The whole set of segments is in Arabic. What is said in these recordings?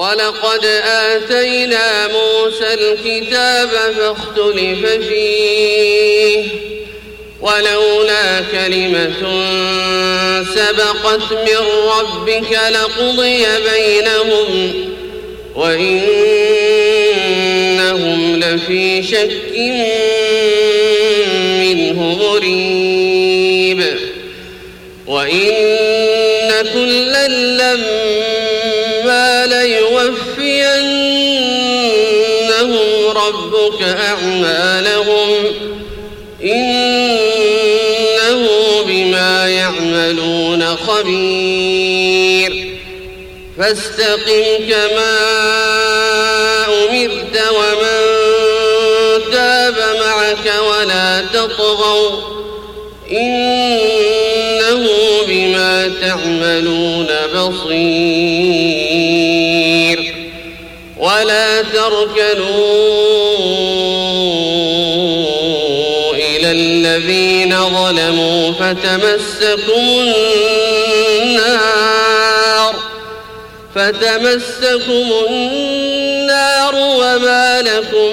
ولقد آتينا موسى الكتاب فاختلف فيه ولولا كلمة سبقت من ربك لقضي بينهم وإنهم لفي شك منه مريب وإن كلا لما ربك أعمالهم إنه بما يعملون خبير فاستقم كما أمرت ومن تاب معك ولا تطغوا إنه بما تعملون بصير ولا تركنوا الذين ظلموا فتمسكم النار فتمسكم النار وما لكم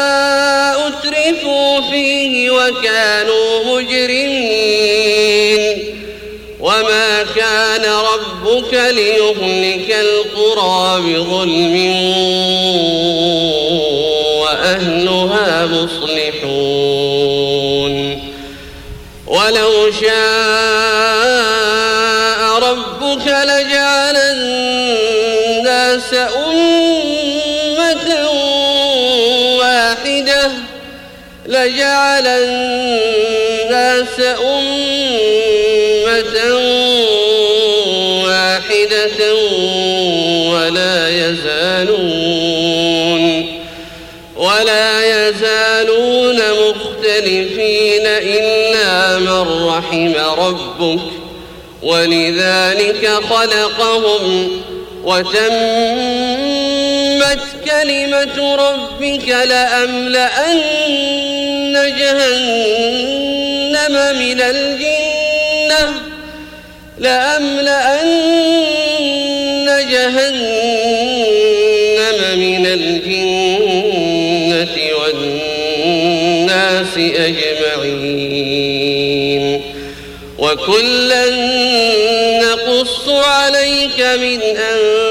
وكانوا مجرمين. وما كان ربك ليهلك القرى بظلم وأهلها مصلحون. ولو شاء ربك لجعل الناس أمة لجعل الناس أمة واحدة ولا يزالون ولا يزالون مختلفين إلا من رحم ربك ولذلك خلقهم وتمت كلمة ربك لأملأن جهنم من الجنة لأملأن جهنم من الجنة والناس أجمعين. وكلا نقص عليك من أنباء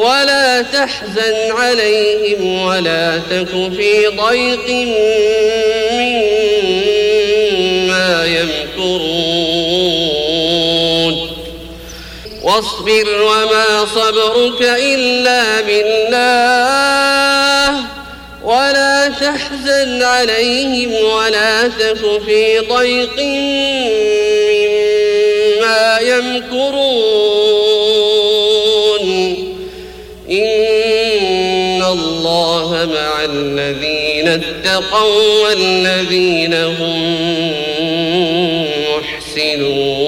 ولا تحزن عليهم ولا تك في ضيق مما يمكرون. واصبر وما صبرك إلا بالله. ولا تحزن عليهم ولا تك في ضيق مما يمكرون. مع الذين اتقوا والذين هم محسنون.